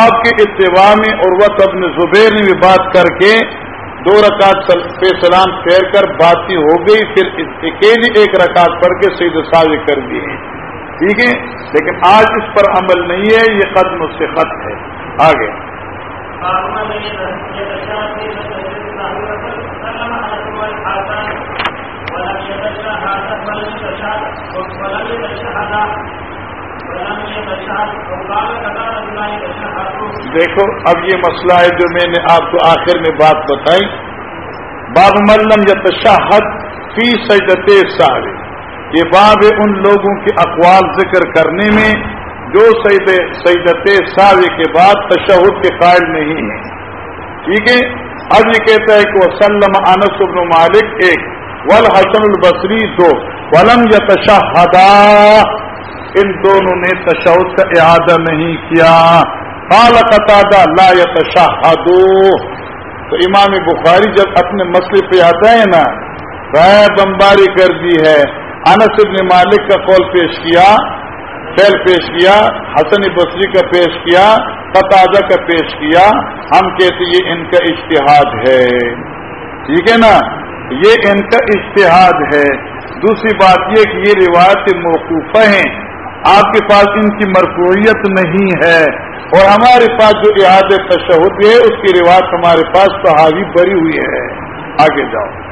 آپ کے اتباع میں اور وقت اپنے زبیر نے بھی بات کر کے دو رکعت پہ سلام پھیر کر بات ہو گئی، پھر اکیلی ایک رکعت پڑھ کے سید ساز کر دیے ٹھیک ہے؟ لیکن آج اس پر عمل نہیں ہے، یہ قدم سے خط ہے۔ آگے۔ دیکھو، اب یہ مسئلہ ہے جو میں نے آپ کو آخر میں بات بتائی۔ باب ملم یا تشاہد فی سجدت سارے یہ باب ان لوگوں کے اقوال ذکر کرنے میں جو سید سیدت ساوے کے بعد تشہد کے قائل نہیں ہیں۔ ٹھیک ہے؟ اب یہ کہتا ہے کہ وہ سلم انس بن مالک ایک ول حسن البصری دو ولم یا تشہدا ان دونوں نے تشود کا اعادہ نہیں کیا۔ قال قطع لا یا تو امام بخاری جب اپنے مسئلے پہ آتا ہے نا رائے بمباری کر دی ہے۔ انس ابن مالک کا قول پیش کیا فیل پیش کیا، حسن بصری کا پیش کیا قطادہ کا پیش کیا۔ ہم کہتے یہ ان کا اشتہاد ہے۔ ٹھیک ہے نا؟ یہ ان کا اشتہاد ہے۔ دوسری بات یہ کہ یہ روایت موقوفہ ہیں۔ آپ کے پاس ان کی مرکویت نہیں ہے۔ اور ہمارے پاس جو احاد تشہد ہے، اس کی روایت ہمارے پاس صحابی بری ہوئی ہے۔ آگے جاؤ۔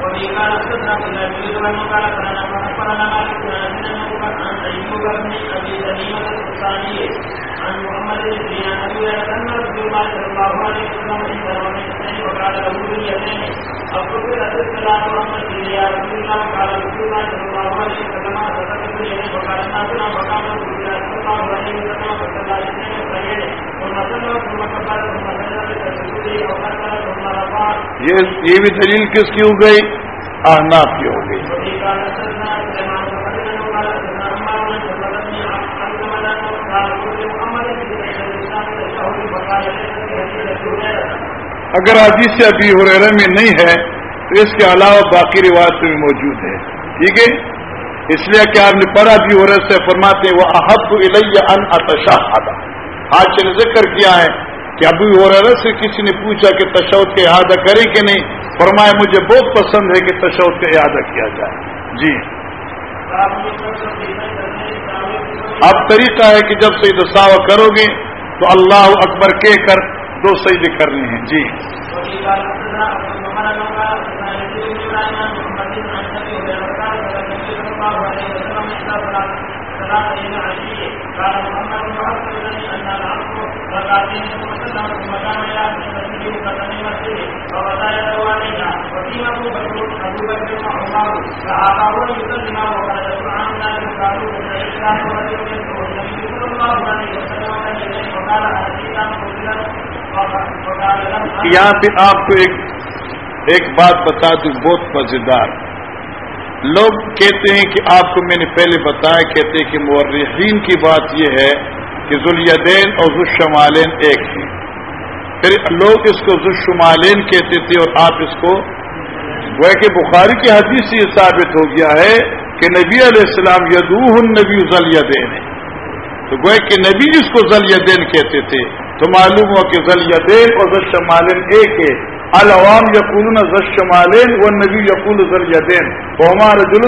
یہ بھی دلیل کس کی ہو گئی؟ احناف کی ہو گئی۔ اگر حدیث سے ابھی ہریرا میں نہیں ہے، تو اس کے علاوہ باقی روایت میں موجود ہے۔ ٹھیک ہے؟ اس لیے کہ آپ نے پڑھا بھی ہو سے فرماتے وہ احب الیہ ان اتشاہ آج نے ذکر کیا ہے کہ ابھی ہو سے کسی نے پوچھا کہ تشود کا احاطہ کرے کہ نہیں؟ فرمایا، مجھے بہت پسند ہے کہ تشود کا احاطہ کیا جائے۔ جی۔ اب طریقہ ہے کہ جب سے دساوا کرو گے تو اللہ اکبر کہہ کر دو سجدے کرنے ہیں۔ جی۔ یہاں پہ آپ کو ایک ایک بات بتا دوں، بہت مزیدار۔ لوگ کہتے ہیں کہ آپ کو میں نے پہلے بتایا، کہتے ہیں کہ مورخین کی بات یہ ہے کہ ذلیدین اور ذوشمالین ایک ہیں پھر لوگ اس کو ذوشمالین کہتے تھے اور آپ اس کو وہ کہ بخاری کی حدیث سے یہ ثابت ہو گیا ہے کہ نبی علیہ السلام یدوہ النبی ذلیدین ہے تو گوئے کہ نبی جس کو ذلیدین کہتے تھے تو معلوم ہوا کہ ذلیدین اور ذشمالین ایک ہے. العوام یقول ذشمالین و نبی یقول ذلیدین وہما رجل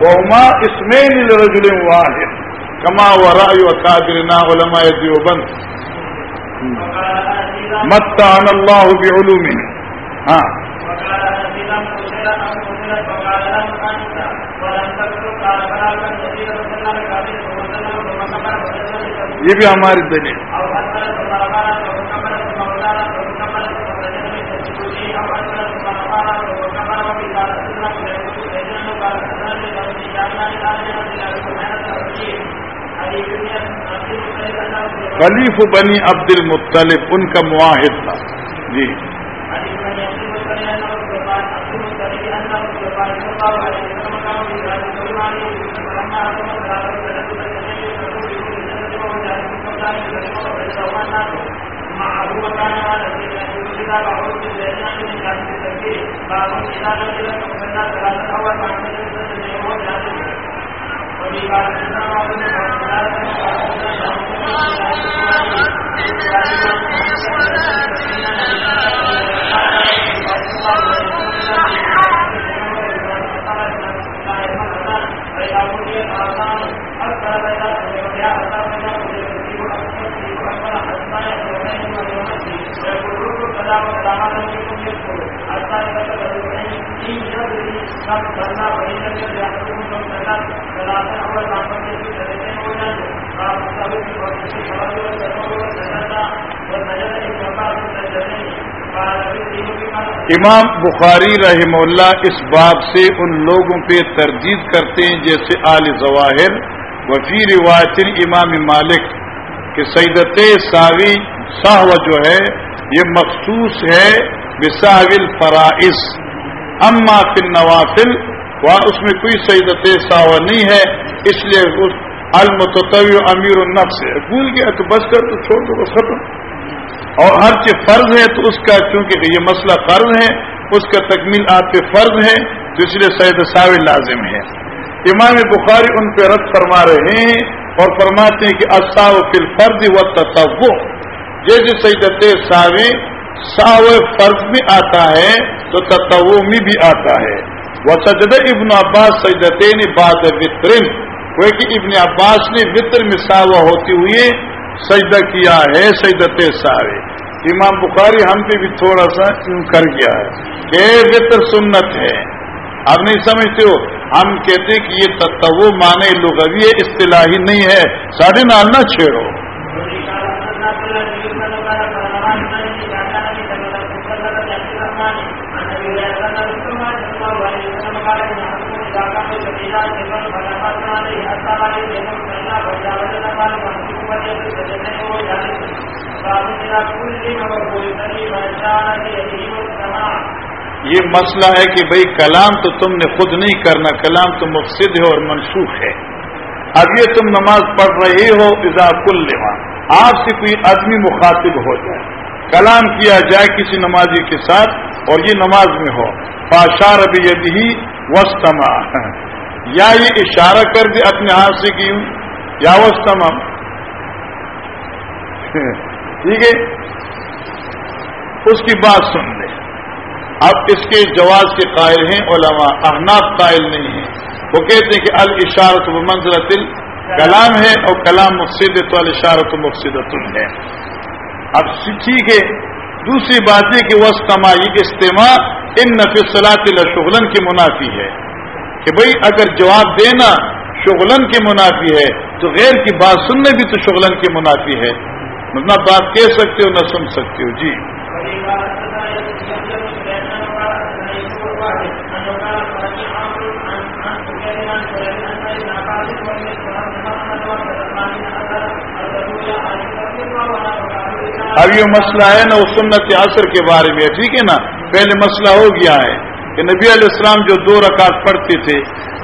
وہما اسمین رجل واحد. کما ورائے و قادرنا علماء دیوبند. متعن اللہ بعلوم ہاں. یہ بھی ہماری دلیل خلیف بنی عبد المطلف ان کا معاہد تھا۔ جی۔ اور امام بخاری رحم اللہ اس باب سے ان لوگوں پہ تردید کرتے ہیں جیسے آل ظواہر وفی روایت امام مالک کہ سیدت ساوی صاحب جو ہے یہ مخصوص ہے بساحل فرائض اما فل نوافل وہاں اس میں کوئی سعیدت ساوا نہیں ہے، اس لیے اس المتوی امیر النفس ہے۔ بھول گیا تو بس کر، تو چھوڑ دو، بس ختم۔ اور ہر چیز فرض ہے تو اس کا، چونکہ یہ مسئلہ فرض ہے، اس کا تکمیل آپ پہ فرض ہے، تو اس لیے سعید ساوی لازم ہے۔ امام بخاری ان پہ رد فرما رہے ہیں اور فرماتے ہیں کہ اصا فل فرض و تصو جیسے سعیدت ساوی ساو فرض میں آتا ہے تو تتو میں بھی آتا ہے۔ وہ سجد ابن عباس سیدتین باد وطرن وہ کہ ابن عباس نے وطر میں ساوا ہوتی ہوئی سجدہ کیا ہے سیدت سارے امام بخاری ہم پہ بھی تھوڑا سا کر گیا ہے کہ وطر سنت ہے۔ آپ نہیں سمجھتے ہو؟ ہم کہتے کہ یہ تتو مانے لغوی اصطلاحی نہیں ہے۔ ساڑھے نال نہ چھیڑو۔ یہ مسئلہ ہے کہ بھئی کلام تو تم نے خود نہیں کرنا، کلام تو مفسد ہے اور منسوخ ہے۔ اب یہ تم نماز پڑھ رہے ہو، اذا کل آپ سے کوئی آدمی مخاطب ہو جائے۔ کلام کیا جائے کسی نمازی کے ساتھ اور یہ نماز میں ہو۔ پاشار ابھی یدی وسطما یا یہ اشارہ کر دے اپنے ہاتھ سے کیوں یا وسطما ٹھیک ہے؟ اس کی بات سن لے اب اس کے جواز کے قائل ہیں علماء۔ احناف قائل نہیں ہیں۔ وہ کہتے ہیں کہ الشارت و منزلت کلام ہے اور کلام مقصد تو الشارت و مقصد ہے۔ اب ٹھیک ہے، دوسری بات یہ کہ وہ کمائی اجتماع ان نفصلاط شغلن کی منافی ہے۔ کہ بھئی اگر جواب دینا شغلن کی منافی ہے، تو غیر کی بات سننے بھی تو شغلن کی منافی ہے۔ نہ بات کہہ سکتے ہو، نہ سن سکتے ہو۔ جی۔ اب یہ مسئلہ ہے نا وہ سنت عصر کے بارے میں، ٹھیک ہے نا؟ پہلے مسئلہ ہو گیا ہے کہ نبی علیہ السلام جو دو رکعت پڑھتے تھے،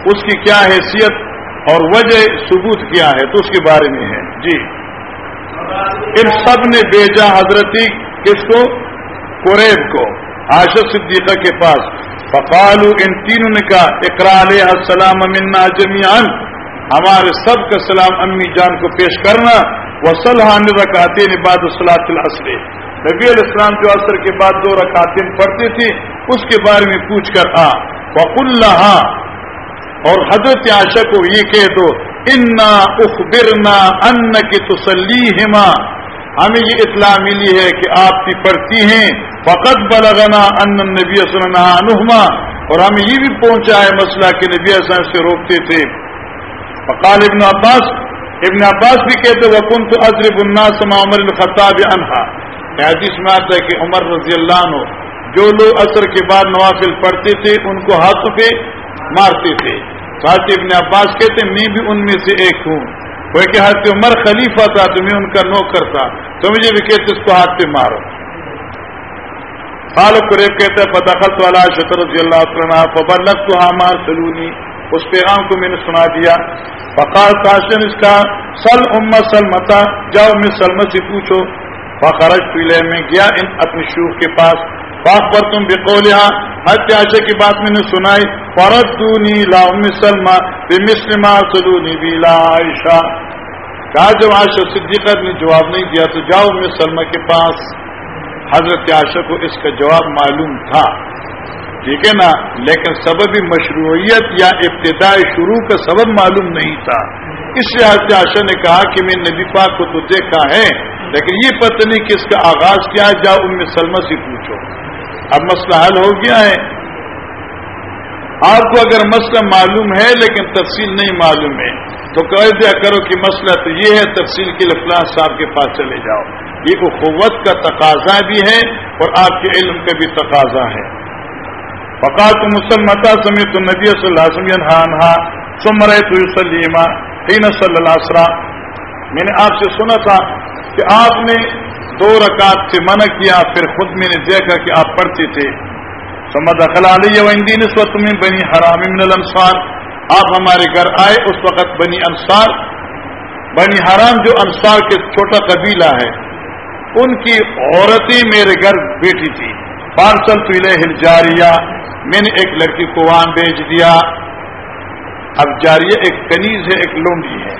اس کی کیا حیثیت اور وجہ ثبوت کیا ہے؟ تو اس کے بارے میں ہے۔ جی۔ ان سب نے بیجا حضرتی کس کو؟ قریب کو آشد صدیقہ کے پاس۔ فقالو ان تینوں نے کہا اقرا علیہ السلام امنا جمیان ہمارے سب کا سلام امی جان کو پیش کرنا۔ وہ سلحان رکھاتے بعد صلاح العصر. نبی علیہ السلام جو عصر کے بعد دو رکعتیں پڑھتی تھی، اس کے بارے میں پوچھ کر آ وق اللہ اور حضرت عاشق کو یہ کہہ دو، انا اخبرنا ان کی تسلی ہمیں یہ اطلاع ملی ہے کہ آپ کی پڑھتی ہیں فقط بلغنا ان نبی سننا انہما اور ہمیں یہ بھی پہنچا ہے مسئلہ کہ نبی السلام سے روکتے تھے۔ فقال ابن عباس ابن عباس بھی کہتے وہ کن تو ازرب الناس عمر الخطاب انہا حدیث میں آتا ہے کہ عمر رضی اللہ عنہ جو لوگ اثر کے بعد نوافل پڑھتے تھے، ان کو ہاتھوں پہ مارتے تھے۔ ساتھ ابن عباس کہتے میں بھی ان میں سے ایک ہوں۔ وہ کہ حضرت عمر خلیفہ تھا تو میں ان کا نوکر تھا۔ تو مجھے بھی کہتے اس کو ہاتھ پہ مارو۔ خالق قریب کہتے ہیں فتخت والا شطر رضی اللہ عنہ فبلغت تو ہمار سلونی اس پیغام کو میں نے سنا دیا۔ فقال تاشن اس کا سل ام سلمتا، جاؤ میں سلم سے پوچھو۔ فخرج پیلے میں گیا ان اپنے شوخ کے پاس۔ پاک پر تم بھی کو ہر کی بات میں نے سنائی۔ فرت دونی لا ام سلما بے مسلم سلونی بھی لا عائشہ۔ کہا، جب عائشہ صدیقہ نے جواب نہیں دیا تو جاؤ میں سلما کے پاس۔ حضرت عاشق کو اس کا جواب معلوم تھا۔ ٹھیک ہے نا؟ لیکن سبب مشروعیت یا ابتدائی شروع کا سبب معلوم نہیں تھا۔ اس لحاظ سے آشا نے کہا کہ میں نبی پاک کو تو دیکھا ہے، لیکن یہ پتہ نہیں کہ اس کا آغاز کیا جاؤ ان میں سلم سے پوچھو۔ اب مسئلہ حل ہو گیا ہے۔ آپ کو اگر مسئلہ معلوم ہے، لیکن تفصیل نہیں معلوم ہے، تو کہہ دیا کرو کہ مسئلہ تو یہ ہے، تفصیل کے لیے صاحب کے پاس چلے جاؤ۔ یہ اخوت کا تقاضا بھی ہے اور آپ کے علم کا بھی تقاضا ہے۔ فقات مسلمتا سمیت النبی صلی اللہ علیہ وسلم ہاں سمر تو سلیما تین صلی اللہ علیہ میں نے آپ سے سنا تھا کہ آپ نے دو رکعت سے منع کیا، پھر خود میں نے دیکھا کہ آپ پڑھتے تھے۔ سمد اخلالی وندی نسبت میں بنی حرام من الانصار۔ آپ ہمارے گھر آئے، اس وقت بنی انصار، بنی حرام جو انصار کے چھوٹا قبیلہ ہے، ان کی عورتیں میرے گھر بیٹھی تھی پارسل تو ہل جاریہ میں نے ایک لڑکی کو وہاں بیچ دیا۔ اب جاریہ ایک کنیز ہے، ایک لونڈی ہے۔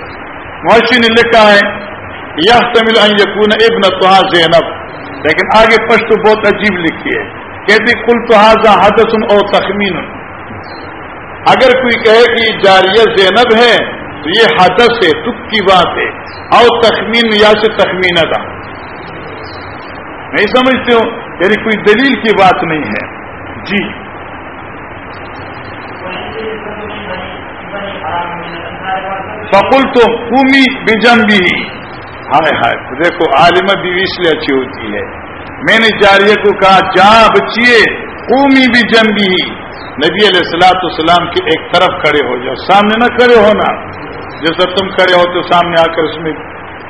معاشی نے لکھا ہے یہ تمل یقون ابن تو زینب۔ لیکن آگے پشت بہت عجیب لکھی ہے۔ کہتی کل تو حاضہ حدسن اور تخمین۔ اگر کوئی کہے کہ جاریہ زینب ہے، تو یہ حدث ہے، دکھ کی بات ہے۔ اور تخمین یا سے تخمین تھا نہیں سمجھتے ہو یعنی کوئی دلیل کی بات نہیں ہے۔ جی۔ فکل تو قومی بجم بھی ہائے ہائے۔ دیکھو عالم بیوی اس لیے اچھی ہوتی ہے۔ میں نے جاریہ کو کہا، جا بچیے، قومی بھی جم بھی نبی علیہ السلاۃ السلام کے ایک طرف کھڑے ہو جاؤ۔ سامنے نہ کھڑے ہونا۔ جیسا تم کھڑے ہو تو سامنے آ کر اس میں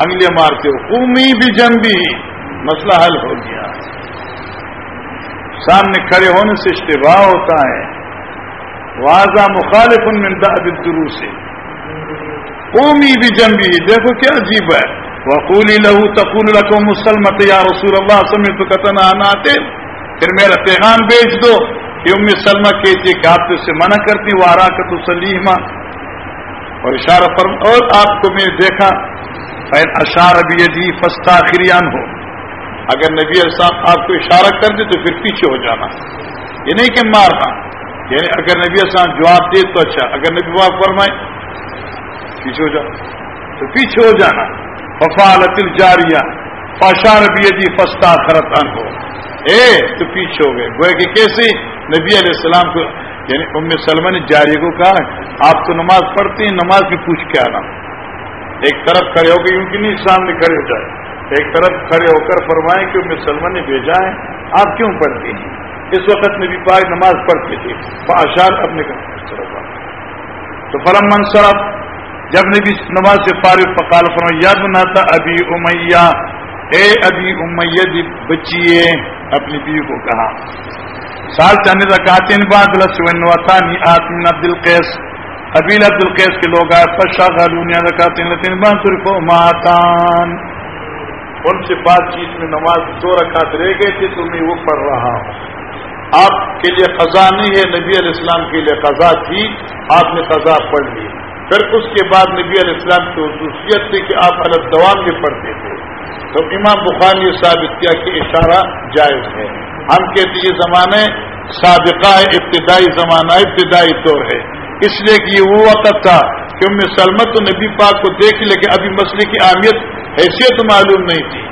انگلیاں مارتے ہو۔ قومی بھی جم بھی مسئلہ حل ہو گیا۔ سامنے کھڑے ہونے سے اشتباہ ہوتا ہے۔ واضح مخالف ان میں دلو سے قومی بھی جم دیکھو کیا عجیب ہے۔ وقولی لہو تقول لکھو مسلمت یا رسول اللہ سمیت قطن آناتے پھر میرا پیغام بیچ دو کہ ام سلمہ کہتی کہ آپ تو اسے منع کرتی وہ آرا کا تو سلیما اور اشارہ فرم اور آپ کو میں دیکھا اشار ابھی جی فستا خریان ہو اگر نبی السلام آپ کو اشارہ کر دے تو پھر پیچھے ہو جانا۔ یہ نہیں کہ مارنا ہاں۔ یعنی اگر نبی السلام جواب دے تو اچھا اگر نبی باب فرمائے، پیچھے ہو جاؤ۔ تو پیچھے ہو جانا۔ ففالت الجاریہ پاشار بھی جی فستا خرطان ہو اے، تو پیچھے ہو گئے۔ گوئے کہ کیسے نبی علیہ السلام کو یعنی ام سلم نے جاریہ کو کہا، آپ تو نماز پڑھتی ہیں، نماز بھی پوچھ کے آنا۔ ایک طرف کھڑے ہو گئے کیونکہ نہیں، سامنے کھڑے ہو جائے۔ ایک طرف کھڑے ہو کر فرمائیں کہ ام سلم نے بھیجا ہے، آپ کیوں پڑھتی ہیں؟ اس وقت نبی پاک نماز پڑھتے تھے۔ اشار اپنے تو فلم منصرف جب نبی نماز سے فارغ فقال فرما یاد بناتا ابھی امیہ، اے ابھی امید جی، بچیے، اپنی بیوی کو کہا۔ سال چاند کہتے ہیں بات لسوانی آتمین عبد القیس ابیل عبد القیس کے لوگ آئے پشا غالونیا کہتے ہیں لطین بان صرف ماتان۔ ان سے بات چیت میں نماز دو رکعت رہ گئے تھے تو میں وہ پڑھ رہا ہوں۔ آپ کے لیے قضا نہیں ہے، نبی علیہ السلام کے لیے قضا تھی، آپ نے قضا پڑھ لی۔ پھر اس کے بعد نبی علیہ السلام کی خصوصیت تھی کہ آپ الگ دوام میں پڑھتے تھے۔ تو امام بخار یہ ثابت کیا کہ اشارہ جائز ہے۔ ہم کہتے یہ زمانے سابقہ ہے، ابتدائی زمانہ، ابتدائی طور ہے۔ اس لیے کہ یہ وہ وقت تھا کہ ان میں سلمت تو نبی پاک کو دیکھ لیکن ابھی مسئلے کی اہمیت حیثیت معلوم نہیں تھی۔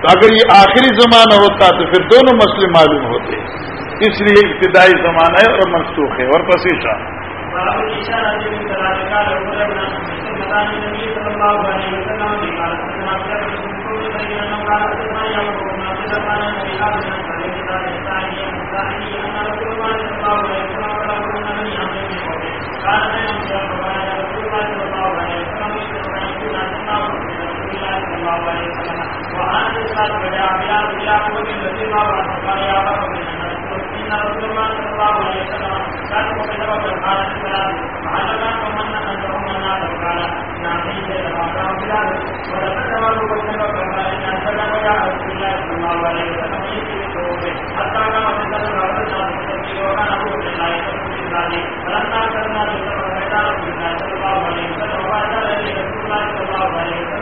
تو اگر یہ آخری زمانہ ہوتا تو پھر دونوں مسئلے معلوم ہوتے۔ اس لیے ابتدائی زمانہ ہے اور منسوخ ہے۔ اور پسیشہ یہ ابن ابھی قحافہ کے تھے محدثین نے یہ توازو کے طور پر فرمایا ہے کہ میں ابھی ابھی قحافہ کا پتر تیرے سامنے کے جے کھلو ہوں توازو آگے جاؤ على عائشة بنت سليمان والناس قيام فقلت ما جاء الناس فأشار السياسة إلى السماء فقلت آية فأشار السياسة عليها وفي قال حدثنا إسماعيل أنه قال حدثنا مالك بن هشام بن أبي خالد قبل النبي صلى الله عليه وسلم أنها قالت رسول الله صلى الله عليه وسلم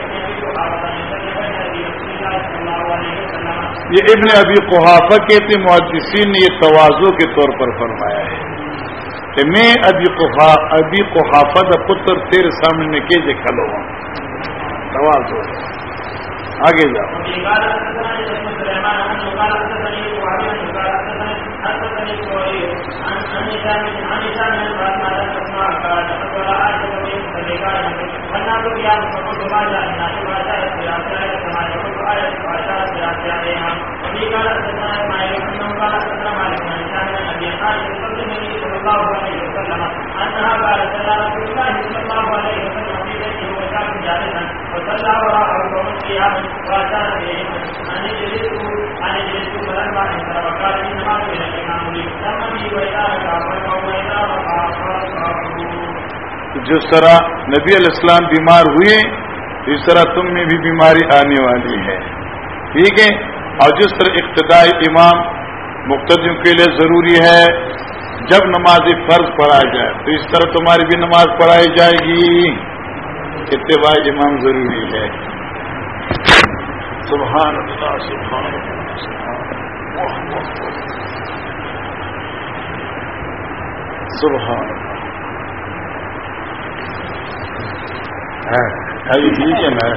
یہ ابن ابی قحافہ کے تھے نے یہ توازو کے طور پر فرمایا ہے کہ میں ابھی قحا ابی قحافہ دا پتر تیرے سامنے میں کے جے کھلو توازو آگے جاؤ عن وإذا رفع جس طرح نبی علیہ السلام بیمار ہوئے اس طرح تم میں بھی بیماری آنے والی ہے۔ ٹھیک ہے؟ اور جس طرح ابتدائی امام مقتدیوں کے لیے ضروری ہے جب نماز فرض پڑھائی جائے تو اس طرح تمہاری بھی نماز پڑھائی جائے گی۔ اتباع امام ضروری ہے۔ سبحان اللہ سبحان اللہ۔ سبحان اللہ۔ ہے۔ ابھی ٹھیک ہے نا